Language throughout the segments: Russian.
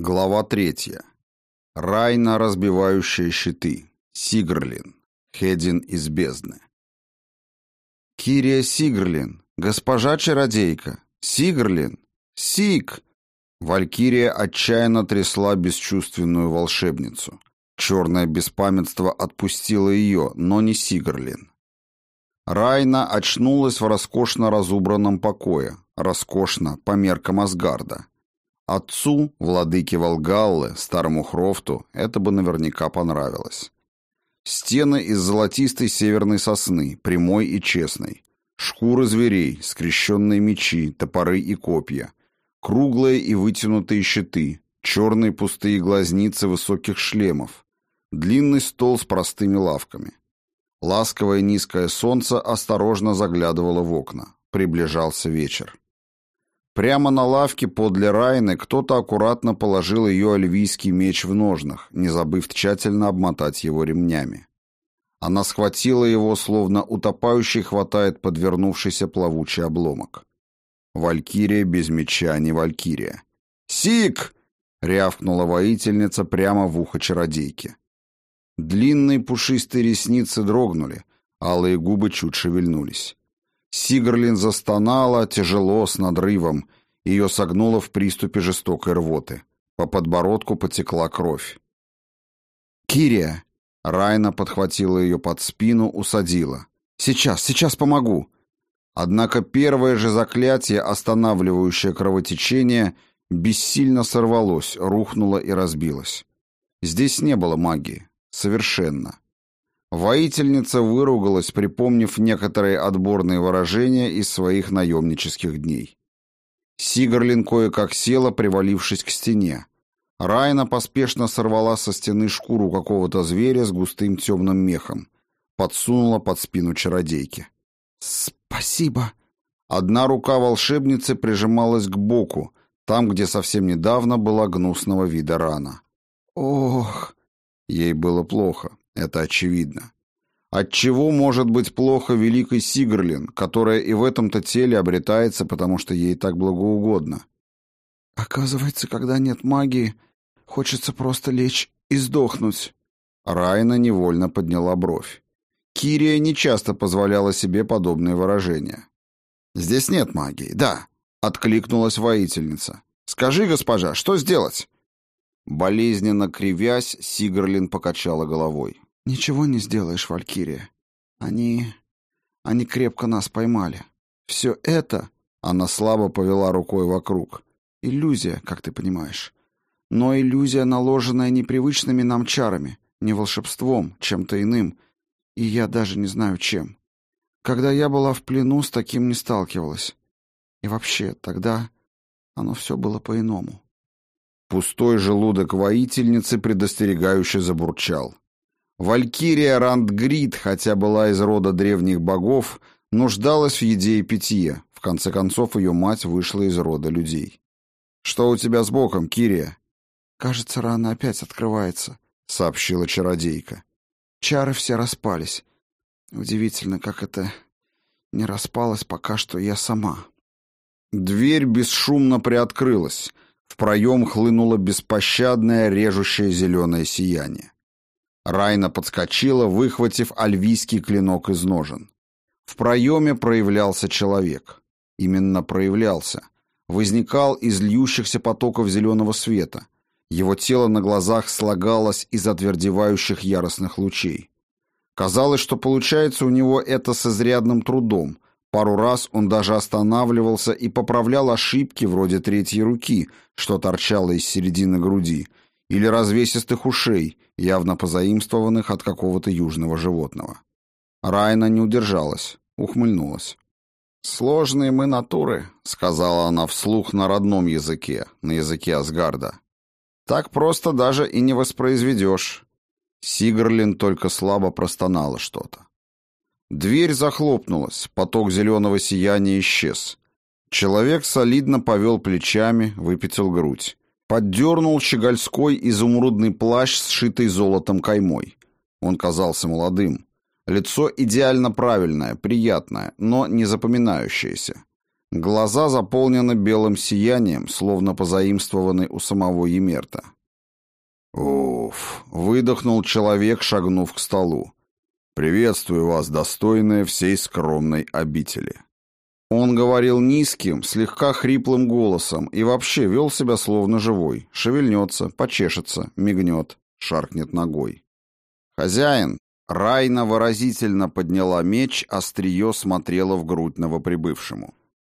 Глава третья. Райна, разбивающая щиты. Сигрлин. Хедин из бездны. Кирия Сигрлин, госпожа-чародейка. Сигрлин. Сиг! Валькирия отчаянно трясла бесчувственную волшебницу. Черное беспамятство отпустило ее, но не Сигрлин. Райна очнулась в роскошно разубранном покое. Роскошно, по меркам Асгарда. Отцу, владыке Волгаллы, старому Хрофту, это бы наверняка понравилось. Стены из золотистой северной сосны, прямой и честной. Шкуры зверей, скрещенные мечи, топоры и копья. Круглые и вытянутые щиты, черные пустые глазницы высоких шлемов. Длинный стол с простыми лавками. Ласковое низкое солнце осторожно заглядывало в окна. Приближался вечер. Прямо на лавке подле Райны кто-то аккуратно положил ее альвийский меч в ножнах, не забыв тщательно обмотать его ремнями. Она схватила его, словно утопающий хватает подвернувшийся плавучий обломок. Валькирия без меча, не валькирия. «Сик!» — рявкнула воительница прямо в ухо чародейки. Длинные пушистые ресницы дрогнули, алые губы чуть шевельнулись. Сигрлин застонала, тяжело, с надрывом. Ее согнуло в приступе жестокой рвоты. По подбородку потекла кровь. «Кирия!» Райна подхватила ее под спину, усадила. «Сейчас, сейчас помогу!» Однако первое же заклятие, останавливающее кровотечение, бессильно сорвалось, рухнуло и разбилось. Здесь не было магии. Совершенно. Воительница выругалась, припомнив некоторые отборные выражения из своих наемнических дней. Сигарлин кое-как села, привалившись к стене. Райна поспешно сорвала со стены шкуру какого-то зверя с густым темным мехом. Подсунула под спину чародейки. «Спасибо!» Одна рука волшебницы прижималась к боку, там, где совсем недавно была гнусного вида рана. «Ох!» Ей было плохо. Это очевидно. Отчего может быть плохо великой Сигрлин, которая и в этом-то теле обретается, потому что ей так благоугодно? Оказывается, когда нет магии, хочется просто лечь и сдохнуть. Райна невольно подняла бровь. Кирия нечасто позволяла себе подобные выражения. «Здесь нет магии, да», — откликнулась воительница. «Скажи, госпожа, что сделать?» Болезненно кривясь, Сигрлин покачала головой. «Ничего не сделаешь, Валькирия. Они... они крепко нас поймали. Все это...» Она слабо повела рукой вокруг. «Иллюзия, как ты понимаешь. Но иллюзия, наложенная непривычными нам чарами, не волшебством, чем-то иным, и я даже не знаю чем. Когда я была в плену, с таким не сталкивалась. И вообще, тогда оно все было по-иному». Пустой желудок воительницы предостерегающе забурчал. Валькирия Рандгрид, хотя была из рода древних богов, нуждалась в еде и питье. В конце концов, ее мать вышла из рода людей. «Что у тебя с боком, Кирия?» «Кажется, рана опять открывается», — сообщила чародейка. «Чары все распались. Удивительно, как это не распалось пока что я сама». Дверь бесшумно приоткрылась. В проем хлынуло беспощадное, режущее зеленое сияние. Райна подскочила, выхватив альвийский клинок из ножен. В проеме проявлялся человек. Именно проявлялся. Возникал из льющихся потоков зеленого света. Его тело на глазах слагалось из отвердевающих яростных лучей. Казалось, что получается у него это с изрядным трудом. Пару раз он даже останавливался и поправлял ошибки вроде третьей руки, что торчало из середины груди, или развесистых ушей, явно позаимствованных от какого-то южного животного. Райна не удержалась, ухмыльнулась. «Сложные мы натуры», — сказала она вслух на родном языке, на языке Асгарда. «Так просто даже и не воспроизведешь». Сигрлин только слабо простонала что-то. Дверь захлопнулась, поток зеленого сияния исчез. Человек солидно повел плечами, выпятил грудь. Поддернул щегольской изумрудный плащ, сшитый золотом каймой. Он казался молодым. Лицо идеально правильное, приятное, но не запоминающееся. Глаза заполнены белым сиянием, словно позаимствованы у самого Емерта. «Уф!» — выдохнул человек, шагнув к столу. «Приветствую вас, достойные всей скромной обители». Он говорил низким, слегка хриплым голосом и вообще вел себя словно живой. Шевельнется, почешется, мигнет, шаркнет ногой. «Хозяин!» Райна выразительно подняла меч, острие смотрела в грудь новоприбывшему.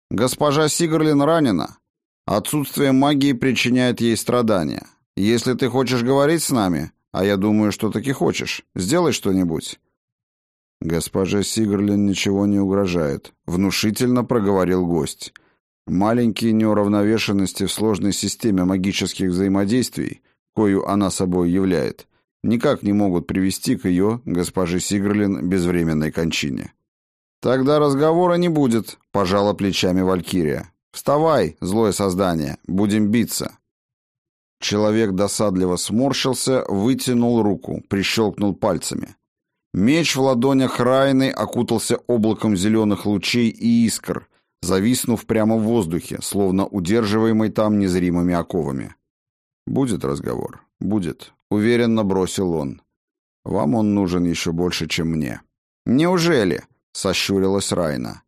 «Госпожа Сигарлин ранена. Отсутствие магии причиняет ей страдания. Если ты хочешь говорить с нами, а я думаю, что таки хочешь, сделай что-нибудь». «Госпоже Сигрлин ничего не угрожает», — внушительно проговорил гость. «Маленькие неуравновешенности в сложной системе магических взаимодействий, кою она собой являет, никак не могут привести к ее, госпоже Сигрлин, безвременной кончине». «Тогда разговора не будет», — пожала плечами Валькирия. «Вставай, злое создание, будем биться». Человек досадливо сморщился, вытянул руку, прищелкнул пальцами. Меч в ладонях Райны окутался облаком зеленых лучей и искр, зависнув прямо в воздухе, словно удерживаемый там незримыми оковами. «Будет разговор. Будет», — уверенно бросил он. «Вам он нужен еще больше, чем мне». «Неужели?» — сощурилась Райна.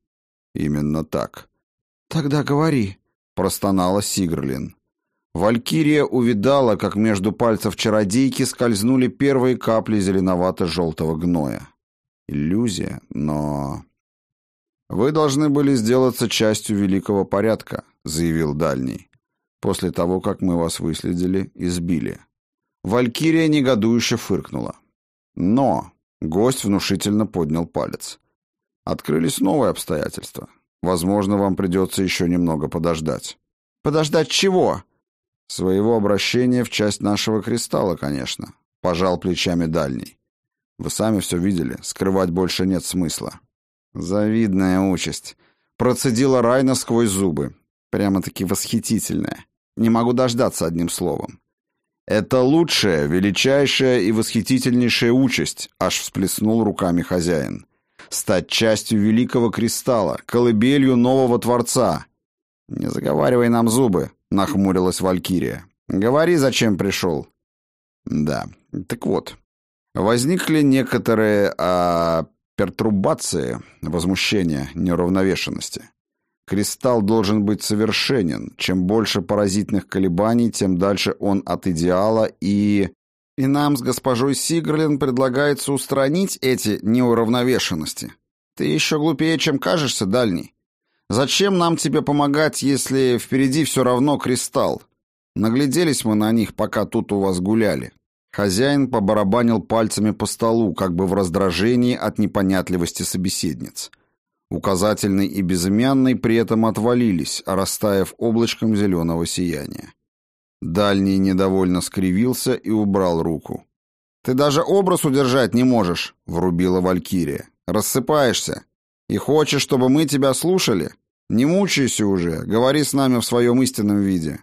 «Именно так». «Тогда говори», — простонала Сигрлин. Валькирия увидала, как между пальцев чародейки скользнули первые капли зеленовато-желтого гноя. Иллюзия, но... «Вы должны были сделаться частью великого порядка», — заявил Дальний, «после того, как мы вас выследили и сбили». Валькирия негодующе фыркнула. «Но...» — гость внушительно поднял палец. «Открылись новые обстоятельства. Возможно, вам придется еще немного подождать». «Подождать чего?» Своего обращения в часть нашего кристалла, конечно. Пожал плечами дальний. Вы сами все видели, скрывать больше нет смысла. Завидная участь. Процедила Райна сквозь зубы. Прямо-таки восхитительная. Не могу дождаться одним словом. Это лучшая, величайшая и восхитительнейшая участь, аж всплеснул руками хозяин. Стать частью великого кристалла, колыбелью нового творца. Не заговаривай нам зубы, нахмурилась Валькирия. Говори, зачем пришел?» «Да. Так вот, возникли некоторые а, пертурбации, возмущения, неуравновешенности. Кристалл должен быть совершенен. Чем больше паразитных колебаний, тем дальше он от идеала и... И нам с госпожой Сигрлин предлагается устранить эти неуравновешенности. Ты еще глупее, чем кажешься, дальний. Зачем нам тебе помогать, если впереди все равно кристалл? Нагляделись мы на них, пока тут у вас гуляли. Хозяин побарабанил пальцами по столу, как бы в раздражении от непонятливости собеседниц. Указательный и безымянный при этом отвалились, растаяв облачком зеленого сияния. Дальний недовольно скривился и убрал руку. «Ты даже образ удержать не можешь», — врубила Валькирия. «Рассыпаешься. И хочешь, чтобы мы тебя слушали? Не мучайся уже, говори с нами в своем истинном виде».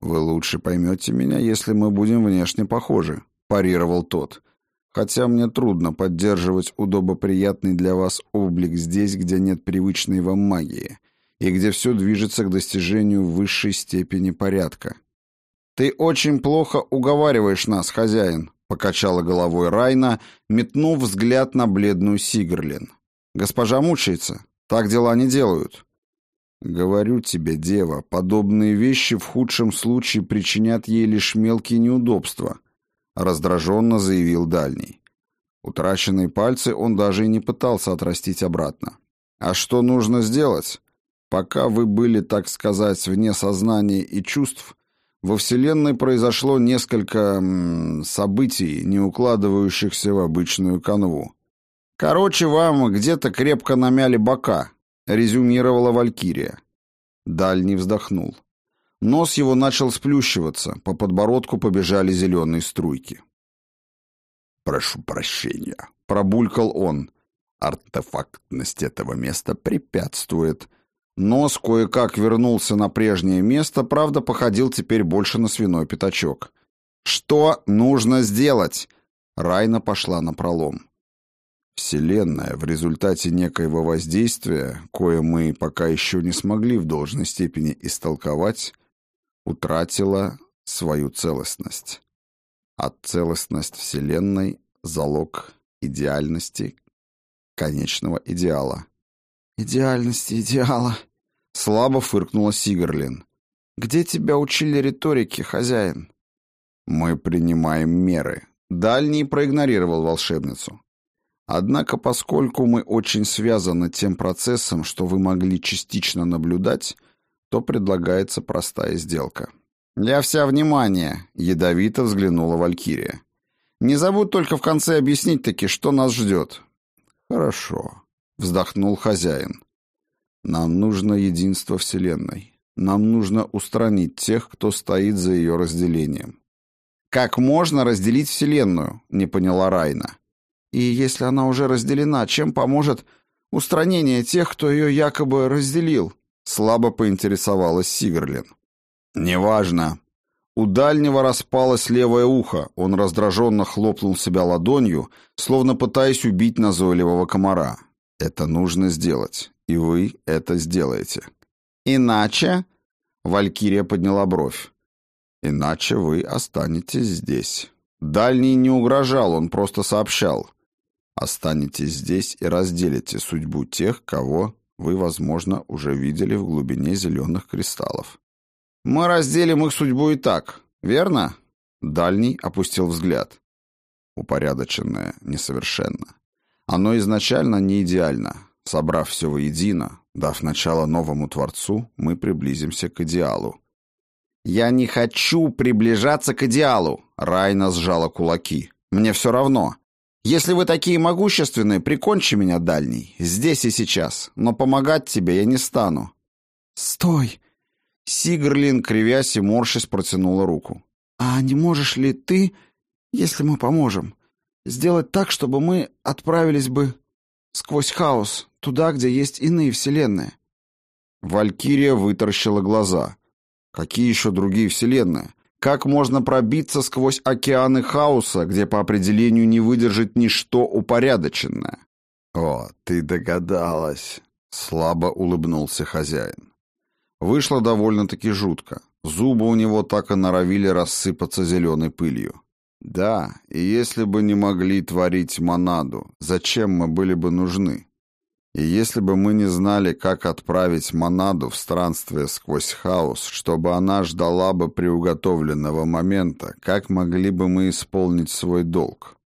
«Вы лучше поймете меня, если мы будем внешне похожи», — парировал тот. «Хотя мне трудно поддерживать удобоприятный для вас облик здесь, где нет привычной вам магии, и где все движется к достижению высшей степени порядка». «Ты очень плохо уговариваешь нас, хозяин», — покачала головой Райна, метнув взгляд на бледную Сигрлин. «Госпожа мучается. Так дела не делают. Говорю тебе, дева, подобные вещи в худшем случае причинят ей лишь мелкие неудобства, раздраженно заявил дальний. Утраченные пальцы он даже и не пытался отрастить обратно. А что нужно сделать? Пока вы были, так сказать, вне сознания и чувств, во Вселенной произошло несколько м, событий, не укладывающихся в обычную канву. «Короче, вам где-то крепко намяли бока», — резюмировала Валькирия. Дальний вздохнул. Нос его начал сплющиваться, по подбородку побежали зеленые струйки. «Прошу прощения», — пробулькал он. «Артефактность этого места препятствует». Нос кое-как вернулся на прежнее место, правда, походил теперь больше на свиной пятачок. «Что нужно сделать?» Райна пошла на пролом. Вселенная в результате некоего воздействия, кое мы пока еще не смогли в должной степени истолковать, утратила свою целостность. А целостность Вселенной – залог идеальности конечного идеала. «Идеальности идеала», — слабо фыркнула Сигарлин. «Где тебя учили риторике, хозяин?» «Мы принимаем меры». Дальний проигнорировал волшебницу. Однако, поскольку мы очень связаны тем процессом, что вы могли частично наблюдать, то предлагается простая сделка. «Я вся внимание», — ядовито взглянула Валькирия. «Не забудь только в конце объяснить таки, что нас ждет». «Хорошо», — вздохнул хозяин. «Нам нужно единство Вселенной. Нам нужно устранить тех, кто стоит за ее разделением». «Как можно разделить Вселенную?» — не поняла Райна. «И если она уже разделена, чем поможет устранение тех, кто ее якобы разделил?» — слабо поинтересовалась Сигрлин. «Неважно». У дальнего распалось левое ухо, он раздраженно хлопнул себя ладонью, словно пытаясь убить назойливого комара. Это нужно сделать, и вы это сделаете. Иначе... Валькирия подняла бровь. Иначе вы останетесь здесь. Дальний не угрожал, он просто сообщал. Останетесь здесь и разделите судьбу тех, кого вы, возможно, уже видели в глубине зеленых кристаллов. Мы разделим их судьбу и так, верно? Дальний опустил взгляд. Упорядоченное, несовершенно. Оно изначально не идеально. Собрав все воедино, дав начало новому Творцу, мы приблизимся к идеалу. «Я не хочу приближаться к идеалу!» Райна сжала кулаки. «Мне все равно. Если вы такие могущественные, прикончи меня, дальний, здесь и сейчас. Но помогать тебе я не стану». «Стой!» Сигрлин, кривясь и морщась, протянула руку. «А не можешь ли ты, если мы поможем, Сделать так, чтобы мы отправились бы сквозь хаос, туда, где есть иные вселенные. Валькирия вытаращила глаза. Какие еще другие вселенные? Как можно пробиться сквозь океаны хаоса, где по определению не выдержит ничто упорядоченное? О, ты догадалась, слабо улыбнулся хозяин. Вышло довольно-таки жутко. Зубы у него так и норовили рассыпаться зеленой пылью. Да, и если бы не могли творить монаду, зачем мы были бы нужны? И если бы мы не знали, как отправить монаду в странствие сквозь хаос, чтобы она ждала бы приуготовленного момента, как могли бы мы исполнить свой долг?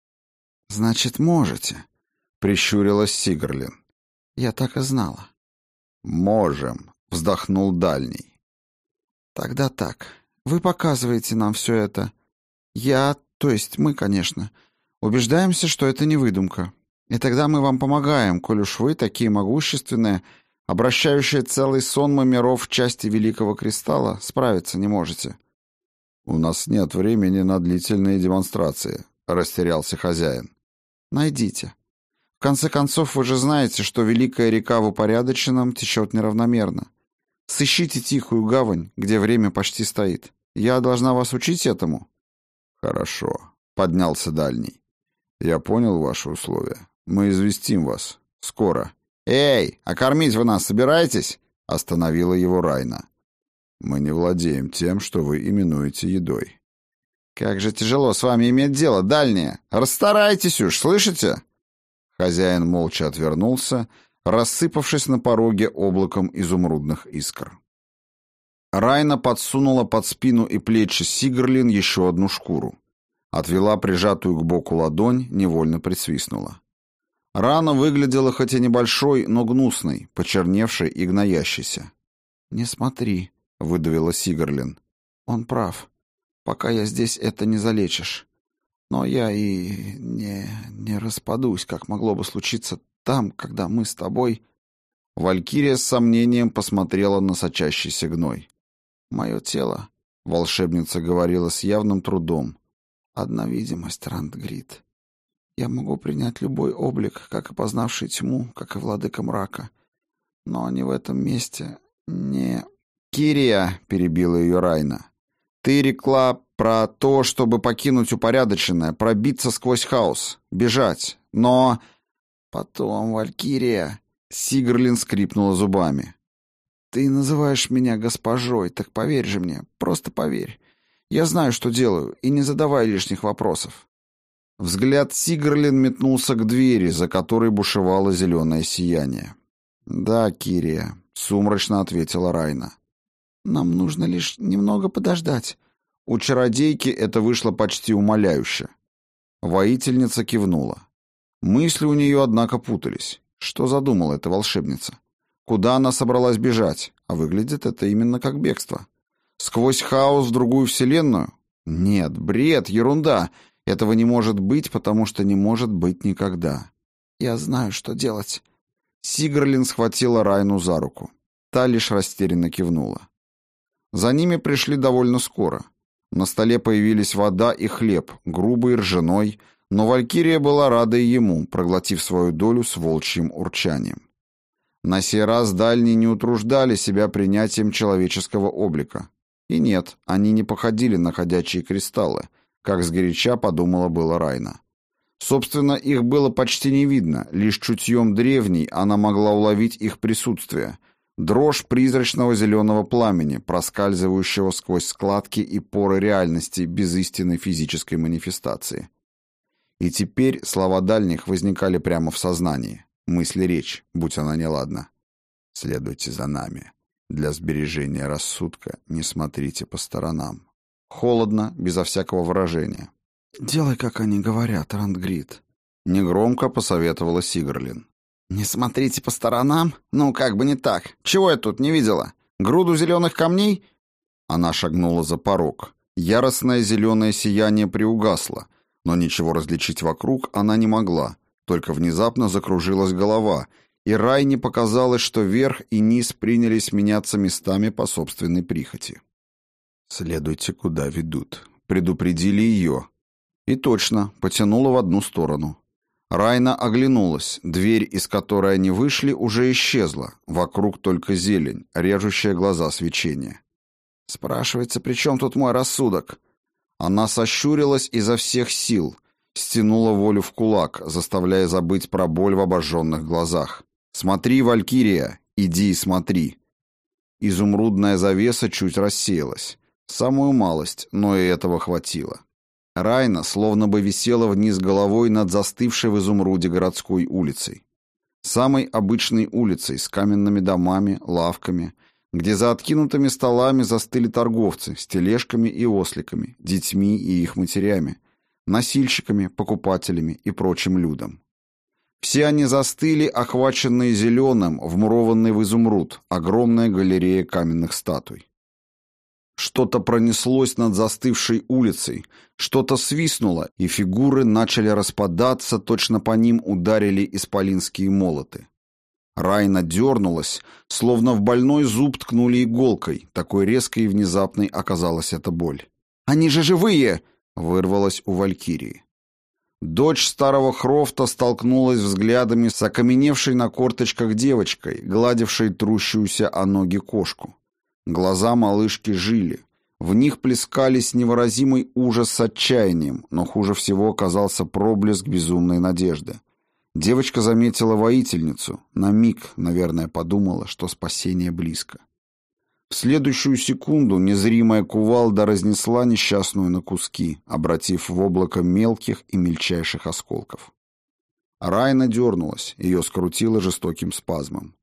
«Значит, можете», — прищурилась Сигрлин. «Я так и знала». «Можем», — вздохнул Дальний. «Тогда так. Вы показываете нам все это. Я то есть мы, конечно, убеждаемся, что это не выдумка. И тогда мы вам помогаем, коль уж вы такие могущественные, обращающие целый сонмы миров в части Великого Кристалла, справиться не можете. У нас нет времени на длительные демонстрации, растерялся хозяин. Найдите. В конце концов, вы же знаете, что Великая река в упорядоченном течет неравномерно. Сыщите тихую гавань, где время почти стоит. Я должна вас учить этому. Хорошо, поднялся дальний. Я понял ваши условия. Мы известим вас. Скоро. Эй, а кормить вы нас собираетесь? Остановила его Райна. Мы не владеем тем, что вы именуете едой. Как же тяжело с вами иметь дело, дальние. Расстарайтесь уж, слышите? Хозяин молча отвернулся, рассыпавшись на пороге облаком изумрудных искр. Райна подсунула под спину и плечи Сигрлин еще одну шкуру. Отвела прижатую к боку ладонь, невольно присвистнула. Рана выглядела хоть и небольшой, но гнусной, почерневшей и гноящейся. «Не смотри», — выдавила Сигрлин. «Он прав. Пока я здесь, это не залечишь. Но я и не, не распадусь, как могло бы случиться там, когда мы с тобой...» Валькирия с сомнением посмотрела на сочащийся гной. Мое тело, волшебница говорила с явным трудом. Одна видимость, Рандгрид. Я могу принять любой облик, как и познавший тьму, как и владыка мрака. Но они в этом месте не... «Кирия!» — перебила ее Райна. «Ты рекла про то, чтобы покинуть упорядоченное, пробиться сквозь хаос, бежать. Но Потом, Валькирия. Сигрлин скрипнула зубами. Ты называешь меня госпожой, так поверь же мне, просто поверь. Я знаю, что делаю, и не задавай лишних вопросов. Взгляд Сигрлин метнулся к двери, за которой бушевало зеленое сияние. «Да, Кирия», — сумрачно ответила Райна. «Нам нужно лишь немного подождать». У чародейки это вышло почти умоляюще. Воительница кивнула. Мысли у нее, однако, путались. Что задумала эта волшебница? Куда она собралась бежать? А выглядит это именно как бегство. Сквозь хаос в другую вселенную? Нет, бред, ерунда. Этого не может быть, потому что не может быть никогда. Я знаю, что делать. Сигрлин схватила Райну за руку. Та лишь растерянно кивнула. За ними пришли довольно скоро. На столе появились вода и хлеб, грубый, ржаной, но Валькирия была рада и ему, проглотив свою долю с волчьим урчанием. На сей раз дальние не утруждали себя принятием человеческого облика. И нет, они не походили на ходячие кристаллы, как сгоряча подумала было Райна. Собственно, их было почти не видно, лишь чутьем древней она могла уловить их присутствие, дрожь призрачного зеленого пламени, проскальзывающего сквозь складки и поры реальности без истинной физической манифестации. И теперь слова дальних возникали прямо в сознании, мысли речь, будь она неладна. «Следуйте за нами. Для сбережения рассудка не смотрите по сторонам». Холодно, безо всякого выражения. «Делай, как они говорят, Рандгрид», — негромко посоветовала Сигрлин. «Не смотрите по сторонам? Ну, как бы не так. Чего я тут не видела? Груду зеленых камней?» Она шагнула за порог. Яростное зеленое сияние приугасло — но ничего различить вокруг она не могла, только внезапно закружилась голова, и Райне показалось, что верх и низ принялись меняться местами по собственной прихоти. «Следуйте, куда ведут», — предупредили ее. И точно, потянула в одну сторону. Райна оглянулась, дверь, из которой они вышли, уже исчезла, вокруг только зелень, режущая глаза свечение. «Спрашивается, при чем тут мой рассудок?» Она сощурилась изо всех сил, стянула волю в кулак, заставляя забыть про боль в обожженных глазах. «Смотри, Валькирия, иди и смотри!» Изумрудная завеса чуть рассеялась. Самую малость, но и этого хватило. Райна словно бы висела вниз головой над застывшей в изумруде городской улицей. Самой обычной улицей с каменными домами, лавками, где за откинутыми столами застыли торговцы с тележками и осликами, детьми и их матерями, носильщиками, покупателями и прочим людом. Все они застыли, охваченные зеленым, вмурованный в изумруд, огромная галерея каменных статуй. Что-то пронеслось над застывшей улицей, что-то свистнуло, и фигуры начали распадаться, точно по ним ударили исполинские молоты. Райна дернулась, словно в больной зуб ткнули иголкой. Такой резкой и внезапной оказалась эта боль. «Они же живые!» — вырвалась у Валькирии. Дочь старого Хрофта столкнулась взглядами с окаменевшей на корточках девочкой, гладившей трущуюся о ноги кошку. Глаза малышки жили. В них плескались невыразимый ужас с отчаянием, но хуже всего оказался проблеск безумной надежды. Девочка заметила воительницу, на миг, наверное, подумала, что спасение близко. В следующую секунду незримая кувалда разнесла несчастную на куски, обратив в облако мелких и мельчайших осколков. Райна дернулась, ее скрутило жестоким спазмом.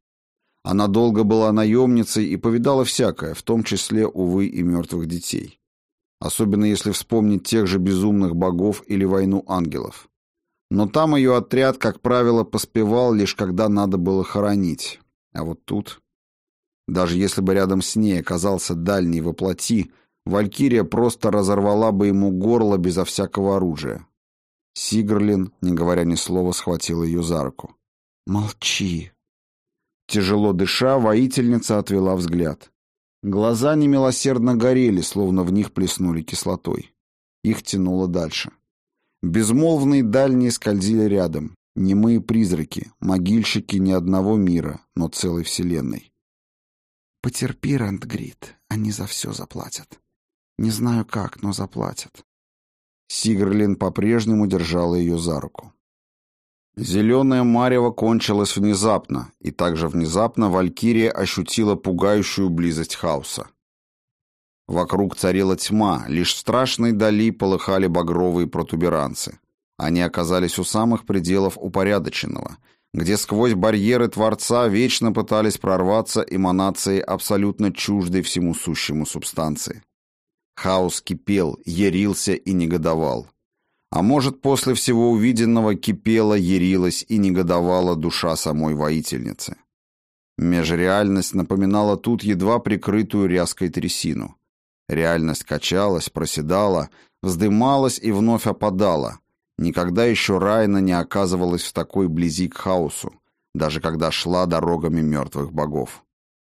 Она долго была наемницей и повидала всякое, в том числе, увы, и мертвых детей. Особенно если вспомнить тех же безумных богов или войну ангелов. Но там ее отряд, как правило, поспевал лишь когда надо было хоронить. А вот тут... Даже если бы рядом с ней оказался дальний воплоти, Валькирия просто разорвала бы ему горло безо всякого оружия. Сигрлин, не говоря ни слова, схватил ее за руку. «Молчи!» Тяжело дыша, воительница отвела взгляд. Глаза немилосердно горели, словно в них плеснули кислотой. Их тянуло дальше. Безмолвные дальние скользили рядом. Немые призраки, могильщики не одного мира, но целой вселенной. «Потерпи, Рандгрид, они за все заплатят. Не знаю как, но заплатят». Сигрлин по-прежнему держала ее за руку. Зеленое марево кончилось внезапно, и также внезапно Валькирия ощутила пугающую близость хаоса. Вокруг царила тьма, лишь в страшной дали полыхали багровые протуберанцы. Они оказались у самых пределов упорядоченного, где сквозь барьеры Творца вечно пытались прорваться эманации абсолютно чуждой всему сущему субстанции. Хаос кипел, ярился и негодовал. А может, после всего увиденного кипела, ярилась и негодовала душа самой воительницы. Межреальность напоминала тут едва прикрытую ряской трясину. Реальность качалась, проседала, вздымалась и вновь опадала. Никогда еще Райна не оказывалась в такой близи к хаосу, даже когда шла дорогами мертвых богов.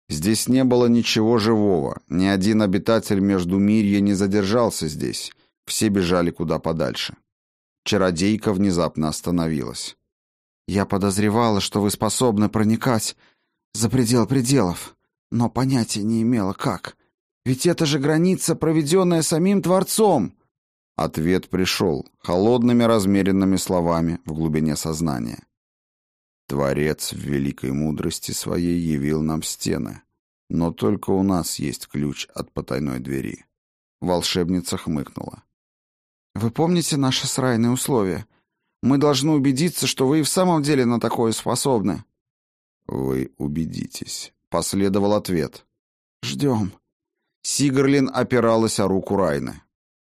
Здесь не было ничего живого, ни один обитатель Междумирья не задержался здесь, все бежали куда подальше. Чародейка внезапно остановилась. «Я подозревала, что вы способны проникать за предел пределов, но понятия не имела, как. Ведь это же граница, проведенная самим Творцом!» Ответ пришел, холодными размеренными словами в глубине сознания. Творец в великой мудрости своей явил нам стены, но только у нас есть ключ от потайной двери. Волшебница хмыкнула. «Вы помните наши срайные условия? Мы должны убедиться, что вы и в самом деле на такое способны». «Вы убедитесь», — последовал ответ. «Ждем». Сигарлин опиралась о руку Райны.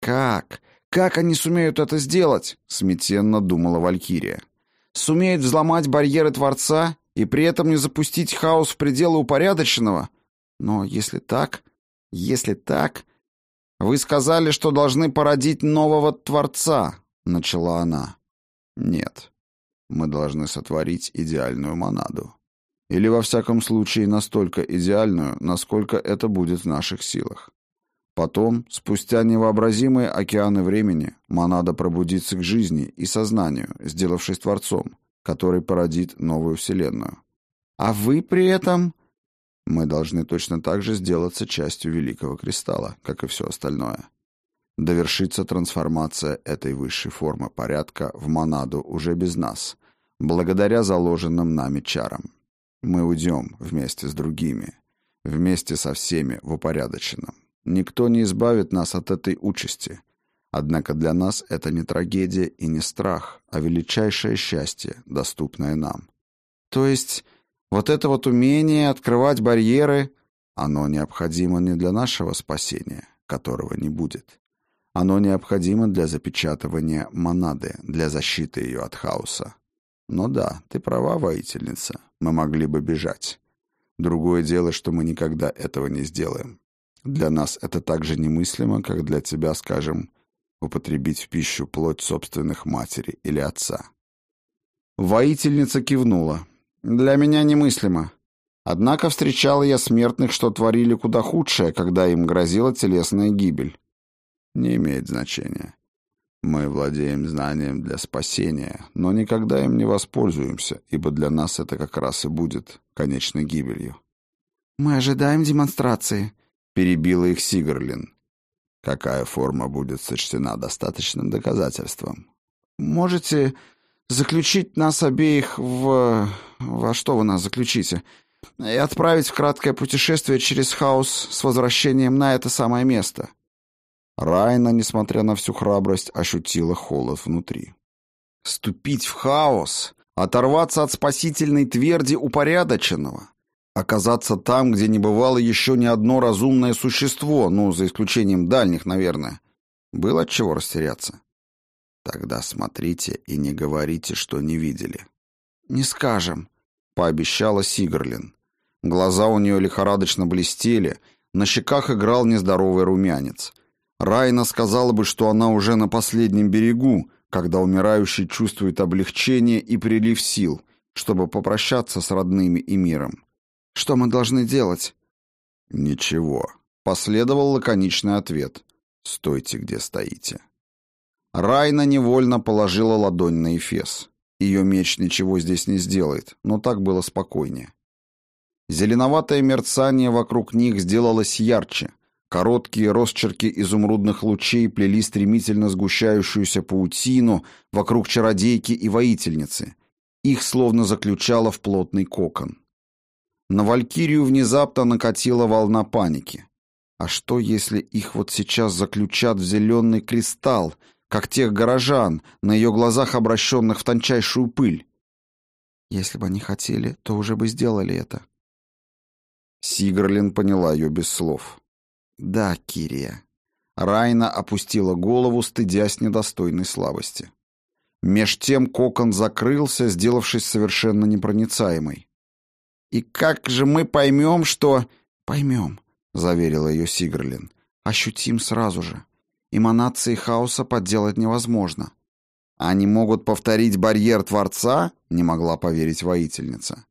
«Как? Как они сумеют это сделать?» — смятенно думала Валькирия. «Сумеют взломать барьеры Творца и при этом не запустить хаос в пределы упорядоченного? Но если так... Если так...» «Вы сказали, что должны породить нового Творца», — начала она. «Нет. Мы должны сотворить идеальную монаду. Или, во всяком случае, настолько идеальную, насколько это будет в наших силах. Потом, спустя невообразимые океаны времени, монада пробудится к жизни и сознанию, сделавшись Творцом, который породит новую Вселенную. А вы при этом мы должны точно так же сделаться частью Великого Кристалла, как и все остальное. Довершится трансформация этой высшей формы порядка в монаду уже без нас, благодаря заложенным нами чарам. Мы уйдем вместе с другими, вместе со всеми в упорядоченном. Никто не избавит нас от этой участи. Однако для нас это не трагедия и не страх, а величайшее счастье, доступное нам. То есть вот это вот умение открывать барьеры, оно необходимо не для нашего спасения, которого не будет. Оно необходимо для запечатывания монады, для защиты ее от хаоса. Но да, ты права, воительница, мы могли бы бежать. Другое дело, что мы никогда этого не сделаем. Для нас это так же немыслимо, как для тебя, скажем, употребить в пищу плоть собственных матери или отца. Воительница кивнула. Для меня немыслимо. Однако встречал я смертных, что творили куда худшее, когда им грозила телесная гибель. Не имеет значения. Мы владеем знанием для спасения, но никогда им не воспользуемся, ибо для нас это как раз и будет конечной гибелью. «Мы ожидаем демонстрации», — перебила их Сигарлин. «Какая форма будет сочтена достаточным доказательством?» «Можете заключить нас обеих в... во что вы нас заключите? И отправить в краткое путешествие через хаос с возвращением на это самое место». Райна, несмотря на всю храбрость, ощутила холод внутри. «Ступить в хаос, оторваться от спасительной тверди упорядоченного, оказаться там, где не бывало еще ни одно разумное существо, ну, за исключением дальних, наверное. Было от чего растеряться. Тогда смотрите и не говорите, что не видели. Не скажем, пообещала Сигрлин. Глаза у нее лихорадочно блестели, на щеках играл нездоровый румянец. Райна сказала бы, что она уже на последнем берегу, когда умирающий чувствует облегчение и прилив сил, чтобы попрощаться с родными и миром. Что мы должны делать? Ничего. Последовал лаконичный ответ. Стойте, где стоите. Райна невольно положила ладонь на Эфес. Ее меч ничего здесь не сделает, но так было спокойнее. Зеленоватое мерцание вокруг них сделалось ярче. Короткие росчерки изумрудных лучей плели стремительно сгущающуюся паутину вокруг чародейки и воительницы, Их словно заключало в плотный кокон. На Валькирию внезапно накатила волна паники. А что, если их вот сейчас заключат в зеленый кристалл, как тех горожан, на ее глазах обращенных в тончайшую пыль? Если бы они хотели, то уже бы сделали это. Сигрлин поняла ее без слов. «Да, Кирия». Райна опустила голову, стыдясь недостойной слабости. Меж тем кокон закрылся, сделавшись совершенно непроницаемой. «И как же мы поймем, что...» «Поймем», — заверила ее Сигрлин. «Ощутим сразу же. Эманации хаоса подделать невозможно». «Они могут повторить барьер Творца?» — не могла поверить воительница.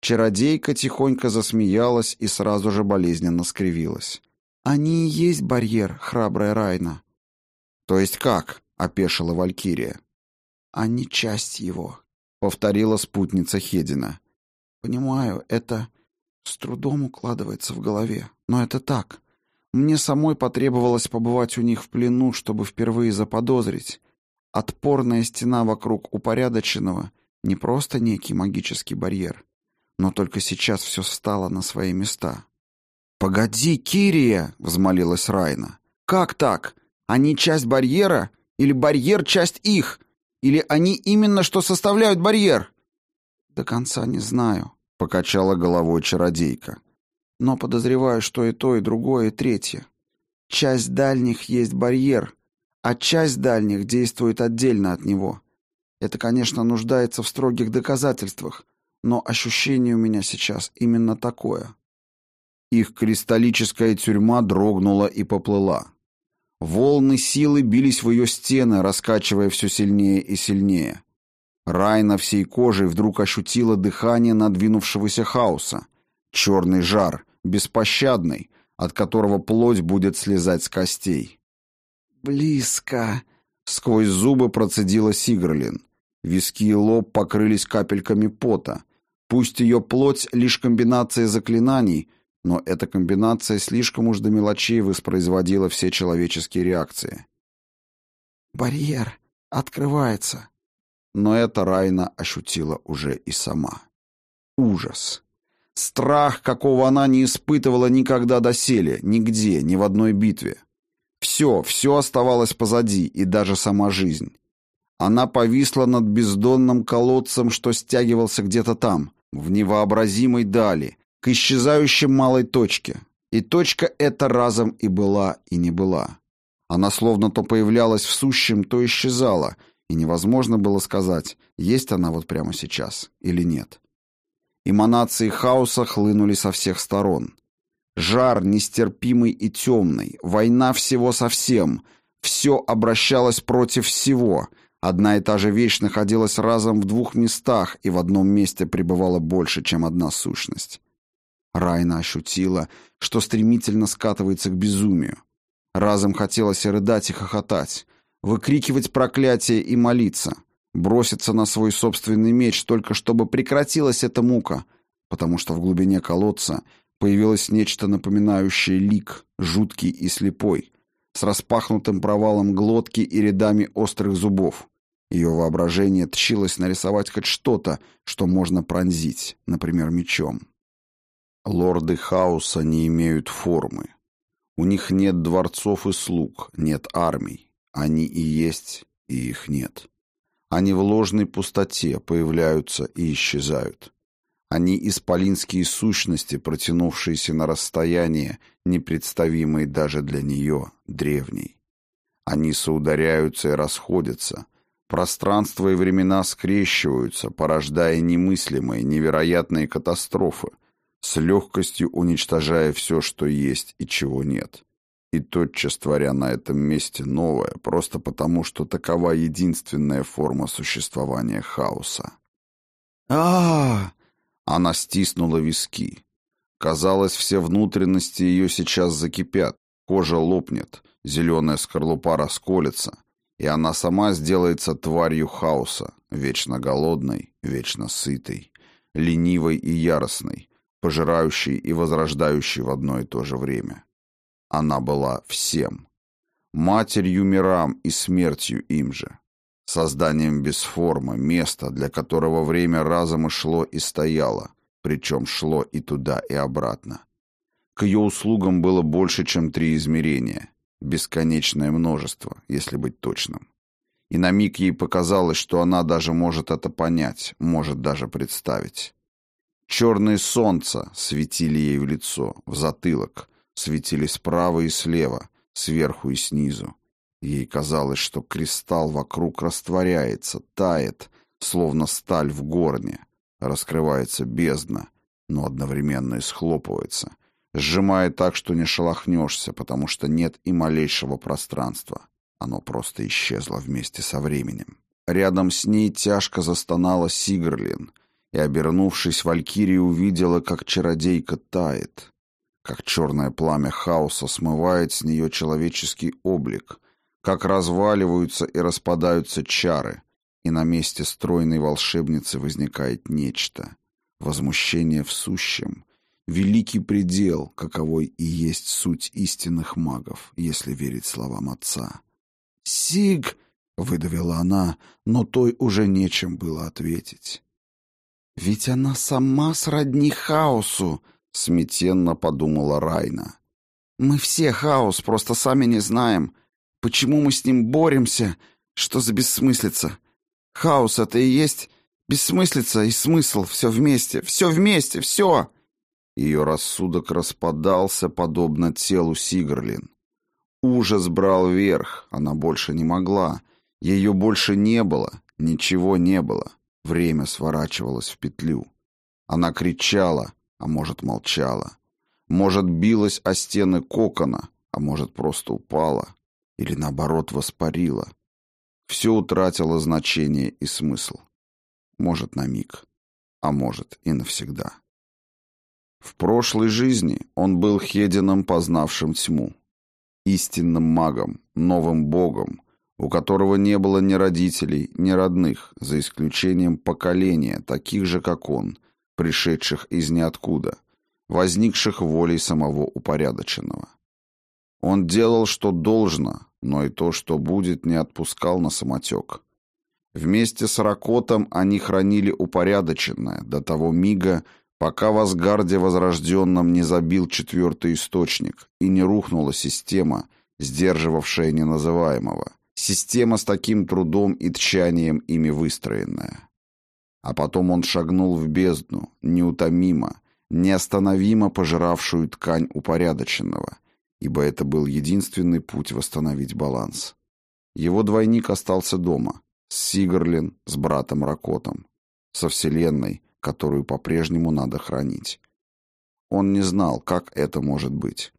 Чародейка тихонько засмеялась и сразу же болезненно скривилась. «Они и есть барьер, храбрая Райна». «То есть как?» — опешила Валькирия. «Они часть его», — повторила спутница Хедина. «Понимаю, это с трудом укладывается в голове, но это так. Мне самой потребовалось побывать у них в плену, чтобы впервые заподозрить. Отпорная стена вокруг упорядоченного — не просто некий магический барьер, но только сейчас все встало на свои места». «Погоди, Кирия!» — взмолилась Райна. «Как так? Они часть барьера? Или барьер часть их? Или они именно что составляют барьер?» «До конца не знаю», — покачала головой чародейка. «Но подозреваю, что и то, и другое, и третье. Часть дальних есть барьер, а часть дальних действует отдельно от него. Это, конечно, нуждается в строгих доказательствах, но ощущение у меня сейчас именно такое». Их кристаллическая тюрьма дрогнула и поплыла. Волны силы бились в ее стены, раскачивая все сильнее и сильнее. Райна всей кожей вдруг ощутила дыхание надвинувшегося хаоса. Черный жар, беспощадный, от которого плоть будет слезать с костей. «Близко!» — сквозь зубы процедила Сигрлин. Виски и лоб покрылись капельками пота. Пусть ее плоть — лишь комбинация заклинаний — но эта комбинация слишком уж до мелочей воспроизводила все человеческие реакции. «Барьер открывается». Но это Райна ощутила уже и сама. Ужас. Страх, какого она не испытывала никогда доселе, нигде, ни в одной битве. Все, все оставалось позади, и даже сама жизнь. Она повисла над бездонным колодцем, что стягивался где-то там, в невообразимой дали, к исчезающей малой точке. И точка эта разом и была, и не была. Она словно то появлялась в сущем, то исчезала, и невозможно было сказать, есть она вот прямо сейчас или нет. Эманации хаоса хлынули со всех сторон. Жар нестерпимый и темный, война всего совсем, все обращалось против всего, одна и та же вещь находилась разом в двух местах, и в одном месте пребывала больше, чем одна сущность. Райна ощутила, что стремительно скатывается к безумию. Разом хотелось рыдать и хохотать, выкрикивать проклятие и молиться, броситься на свой собственный меч, только чтобы прекратилась эта мука, потому что в глубине колодца появилось нечто напоминающее лик, жуткий и слепой, с распахнутым провалом глотки и рядами острых зубов. Ее воображение тщилось нарисовать хоть что-то, что можно пронзить, например, мечом. Лорды хаоса не имеют формы. У них нет дворцов и слуг, нет армий. Они и есть, и их нет. Они в ложной пустоте появляются и исчезают. Они исполинские сущности, протянувшиеся на расстояние, непредставимые даже для нее, древней. Они соударяются и расходятся. Пространство и времена скрещиваются, порождая немыслимые, невероятные катастрофы, с легкостью уничтожая все, что есть и чего нет. И тотчас творя на этом месте новое, просто потому, что такова единственная форма существования хаоса. а, Она стиснула виски. Казалось, все внутренности ее сейчас закипят, кожа лопнет, зеленая скорлупа расколется, и она сама сделается тварью хаоса, вечно голодной, вечно сытой, ленивой и яростной, пожирающей и возрождающей в одно и то же время. Она была всем. Матерью мирам и смертью им же. созданием без формы, места, для которого время разом шло и стояло, причем шло и туда, и обратно. К ее услугам было больше, чем три измерения, бесконечное множество, если быть точным. И на миг ей показалось, что она даже может это понять, может даже представить. Черные солнца светили ей в лицо, в затылок, светили справа и слева, сверху и снизу. Ей казалось, что кристалл вокруг растворяется, тает, словно сталь в горне, раскрывается бездна, но одновременно и схлопывается, сжимая так, что не шелохнешься, потому что нет и малейшего пространства. Оно просто исчезло вместе со временем. Рядом с ней тяжко застонала Сигрлин, и, обернувшись, Валькирия увидела, как чародейка тает, как черное пламя хаоса смывает с нее человеческий облик, как разваливаются и распадаются чары, и на месте стройной волшебницы возникает нечто — возмущение в сущем, великий предел, каковой и есть суть истинных магов, если верить словам отца. «Сиг!» — выдавила она, но той уже нечем было ответить. «Ведь она сама сродни хаосу!» — смятенно подумала Райна. «Мы все хаос, просто сами не знаем. Почему мы с ним боремся? Что за бессмыслица? Хаос — это и есть бессмыслица и смысл. Все вместе, все вместе, все!» Ее рассудок распадался, подобно телу Сигрлин. Ужас брал верх, она больше не могла. Ее больше не было, ничего не было. Время сворачивалось в петлю. Она кричала, а может, молчала. Может, билась о стены кокона, а может, просто упала. Или, наоборот, воспарила. Все утратило значение и смысл. Может, на миг, а может, и навсегда. В прошлой жизни он был Хедином, познавшим тьму. Истинным магом, новым богом, у которого не было ни родителей, ни родных, за исключением поколения, таких же, как он, пришедших из ниоткуда, возникших волей самого упорядоченного. Он делал, что должно, но и то, что будет, не отпускал на самотек. Вместе с Ракотом они хранили упорядоченное до того мига, пока в Асгарде Возрожденном не забил четвертый источник и не рухнула система, сдерживавшая неназываемого, система с таким трудом и тчанием ими выстроенная. А потом он шагнул в бездну, неутомимо, неостановимо пожиравшую ткань упорядоченного, ибо это был единственный путь восстановить баланс. Его двойник остался дома, с Сигарлин, с братом Ракотом, со Вселенной, которую по-прежнему надо хранить. Он не знал, как это может быть.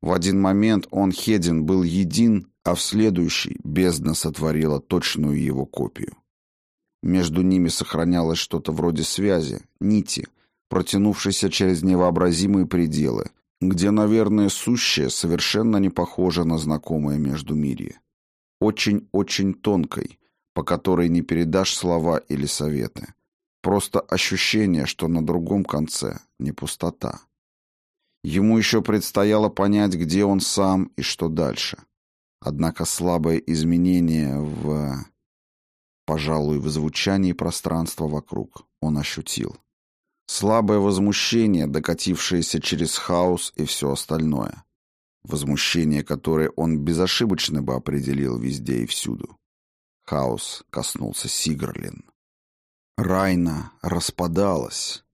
В один момент он, Хедин, был един, а в следующий бездна сотворила точную его копию. Между ними сохранялось что-то вроде связи, нити, протянувшейся через невообразимые пределы, где, наверное, сущее совершенно не похоже на знакомое между мире. Очень-очень тонкой, по которой не передашь слова или советы. Просто ощущение, что на другом конце не пустота. Ему еще предстояло понять, где он сам и что дальше. Однако слабое изменение в... пожалуй, в звучании пространства вокруг он ощутил. Слабое возмущение, докатившееся через хаос и все остальное. Возмущение, которое он безошибочно бы определил везде и всюду. Хаос коснулся Сигрлин. Райна распадалась.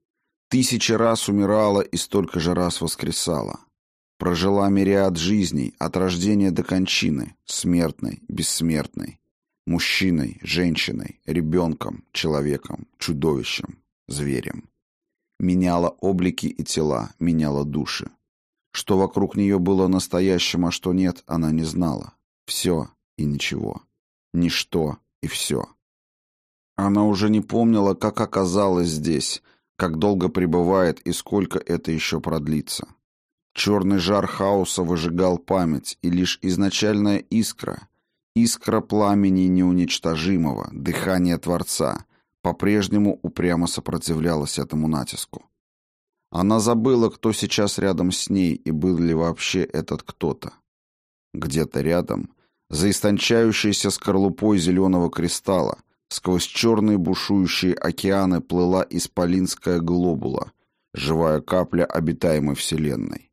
Тысячи раз умирала и столько же раз воскресала. Прожила мириад жизней от рождения до кончины, смертной, бессмертной. Мужчиной, женщиной, ребенком, человеком, чудовищем, зверем. Меняла облики и тела, меняла души. Что вокруг нее было настоящим, а что нет, она не знала. Все и ничего. Ничто и все. Она уже не помнила, как оказалась здесь, как долго пребывает и сколько это еще продлится. Черный жар хаоса выжигал память, и лишь изначальная искра, искра пламени неуничтожимого, дыхание Творца, по-прежнему упрямо сопротивлялась этому натиску. Она забыла, кто сейчас рядом с ней и был ли вообще этот кто-то. Где-то рядом, За истончающейся скорлупой зеленого кристалла сквозь черные бушующие океаны плыла исполинская глобула, живая капля обитаемой вселенной.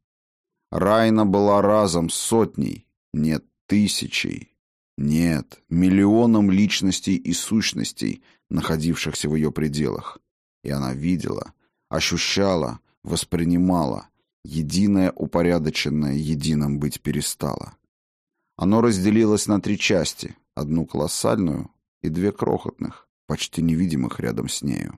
Райна была разом сотней, нет, тысячей, нет, миллионом личностей и сущностей, находившихся в ее пределах. И она видела, ощущала, воспринимала, единое упорядоченное единым быть перестало. Оно разделилось на три части, одну колоссальную и две крохотных, почти невидимых рядом с нею.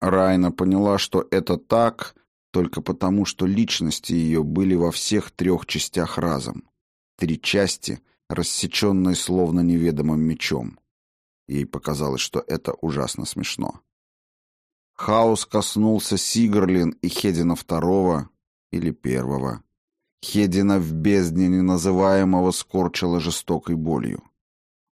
Райна поняла, что это так только потому, что личности ее были во всех трех частях разом. Три части, рассеченные словно неведомым мечом. Ей показалось, что это ужасно смешно. Хаос коснулся Сигарлин и Хедина второго или первого. Хедина в бездне неназываемого скорчило жестокой болью.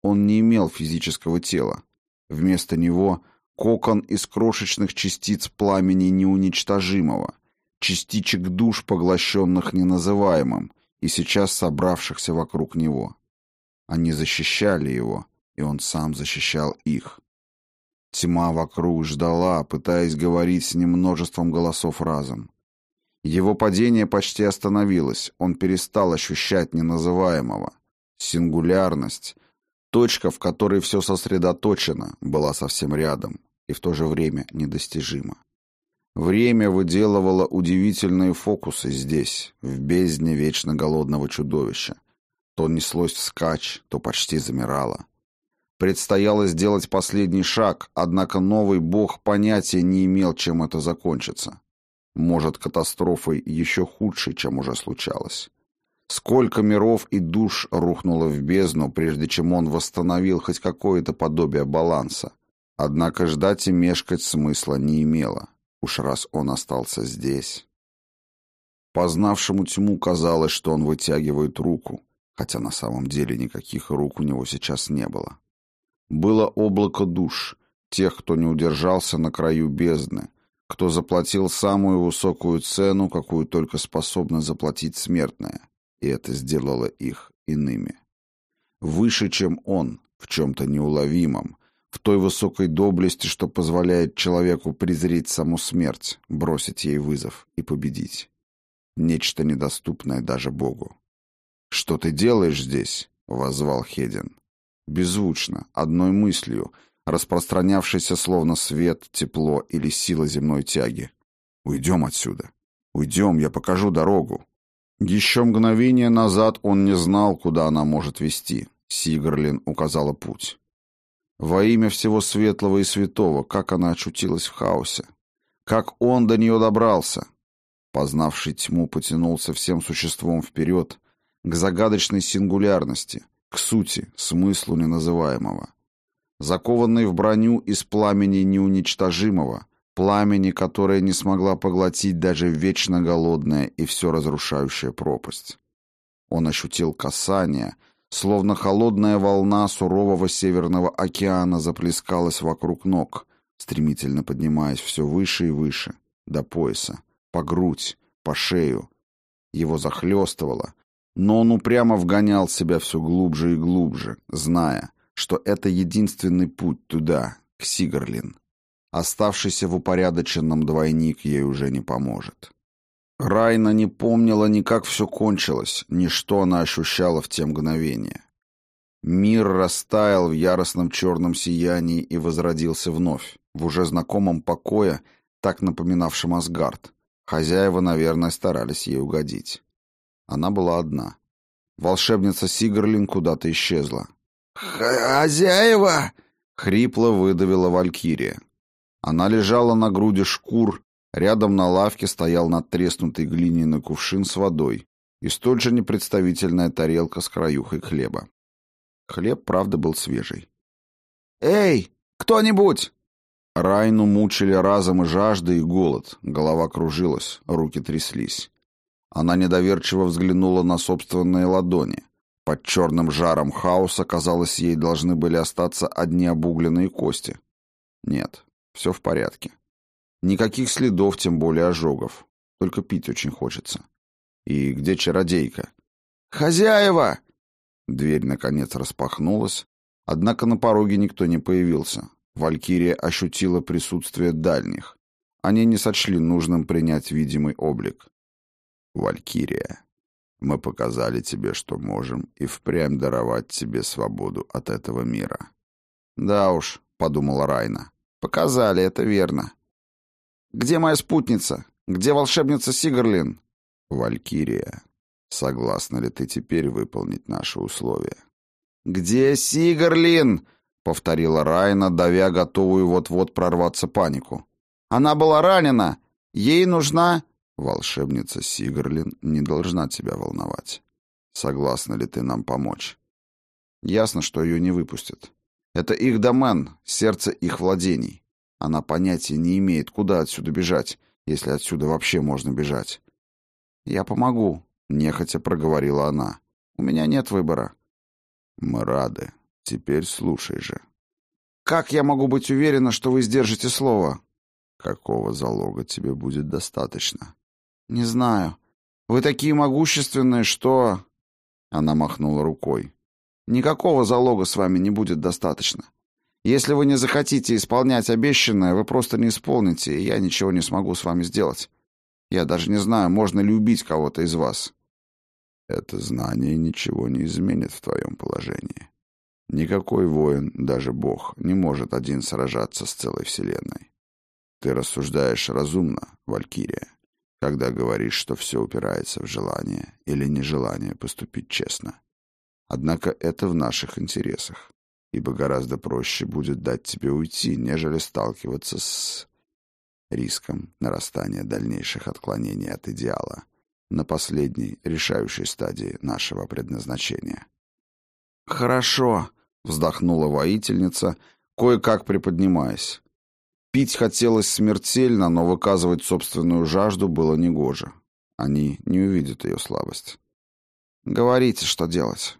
Он не имел физического тела. Вместо него кокон из крошечных частиц пламени неуничтожимого, частичек душ, поглощенных неназываемым, и сейчас собравшихся вокруг него. Они защищали его, и он сам защищал их. Тьма вокруг ждала, пытаясь говорить с ним множеством голосов разом. Его падение почти остановилось, он перестал ощущать неназываемого. Сингулярность, точка, в которой все сосредоточено, была совсем рядом и в то же время недостижима. Время выделывало удивительные фокусы здесь, в бездне вечно голодного чудовища. То неслось вскачь, то почти замирало. Предстояло сделать последний шаг, однако новый бог понятия не имел, чем это закончится. Может, катастрофой еще худшей, чем уже случалось. Сколько миров и душ рухнуло в бездну, прежде чем он восстановил хоть какое-то подобие баланса. Однако ждать и мешкать смысла не имело. Уж раз он остался здесь. Познавшему тьму казалось, что он вытягивает руку, хотя на самом деле никаких рук у него сейчас не было. Было облако душ, тех, кто не удержался на краю бездны, кто заплатил самую высокую цену, какую только способна заплатить смертная, и это сделало их иными. Выше, чем он, в чем-то неуловимом, в той высокой доблести, что позволяет человеку презреть саму смерть, бросить ей вызов и победить. Нечто недоступное даже Богу. «Что ты делаешь здесь?» — воззвал Хедин. Беззвучно, одной мыслью, распространявшейся словно свет, тепло или сила земной тяги. «Уйдем отсюда. Уйдем, я покажу дорогу». Еще мгновение назад он не знал, куда она может вести. Сигарлин указала путь. Во имя всего светлого и святого, как она очутилась в хаосе. Как он до нее добрался. Познавший тьму потянулся всем существом вперед, к загадочной сингулярности — к сути, смыслу неназываемого. Закованный в броню из пламени неуничтожимого, пламени, которое не смогла поглотить даже вечно голодная и все разрушающая пропасть. Он ощутил касание, словно холодная волна сурового Северного океана заплескалась вокруг ног, стремительно поднимаясь все выше и выше, до пояса, по грудь, по шею. Его захлестывало, но он упрямо вгонял себя все глубже и глубже, зная, что это единственный путь туда, к Сигарлин. Оставшийся в упорядоченном двойник ей уже не поможет. Райна не помнила ни как все кончилось, ни что она ощущала в те мгновения. Мир растаял в яростном черном сиянии и возродился вновь, в уже знакомом покое, так напоминавшем Асгард. Хозяева, наверное, старались ей угодить. Она была одна. Волшебница Сигарлин куда-то исчезла. «Хозяева!» — хрипло выдавила Валькирия. Она лежала на груди шкур, рядом на лавке стоял надтреснутый глиняный кувшин с водой и столь же непредставительная тарелка с краюхой хлеба. Хлеб, правда, был свежий. «Эй, кто-нибудь!» Райну мучили разом и жажда, и голод. Голова кружилась, руки тряслись. Она недоверчиво взглянула на собственные ладони. Под черным жаром хаоса, казалось, ей должны были остаться одни обугленные кости. Нет, все в порядке. Никаких следов, тем более ожогов. Только пить очень хочется. И где чародейка? «Хозяева!» Дверь, наконец, распахнулась, однако на пороге никто не появился. Валькирия ощутила присутствие дальних. Они не сочли нужным принять видимый облик. «Валькирия, мы показали тебе, что можем, и впрямь даровать тебе свободу от этого мира». «Да уж», — подумала Райна, — «показали, это верно». «Где моя спутница? Где волшебница Сигарлин?» «Валькирия, согласна ли ты теперь выполнить наши условия?» «Где Сигарлин?» — повторила Райна, давя готовую вот-вот прорваться панику. «Она была ранена! Ей нужна...» «Волшебница Сигарлин не должна тебя волновать. Согласна ли ты нам помочь?» «Ясно, что ее не выпустят. Это их домен, сердце их владений. Она понятия не имеет, куда отсюда бежать, если отсюда вообще можно бежать. «Я помогу», — нехотя проговорила она. «У меня нет выбора». «Мы рады. Теперь слушай же». «Как я могу быть уверена, что вы сдержите слово?» «Какого залога тебе будет достаточно?» «Не знаю. Вы такие могущественные, что...» Она махнула рукой. «Никакого залога с вами не будет достаточно. Если вы не захотите исполнять обещанное, вы просто не исполните, и я ничего не смогу с вами сделать. Я даже не знаю, можно ли убить кого-то из вас. Это знание ничего не изменит в твоем положении. Никакой воин, даже бог, не может один сражаться с целой вселенной. Ты рассуждаешь разумно, Валькирия, когда говоришь, что все упирается в желание или нежелание поступить честно. Однако это в наших интересах, ибо гораздо проще будет дать тебе уйти, нежели сталкиваться с риском нарастания дальнейших отклонений от идеала на последней, решающей стадии нашего предназначения. «Хорошо», — вздохнула воительница, кое-как приподнимаясь. Пить хотелось смертельно, но выказывать собственную жажду было негоже. Они не увидят ее слабость. «Говорите, что делать».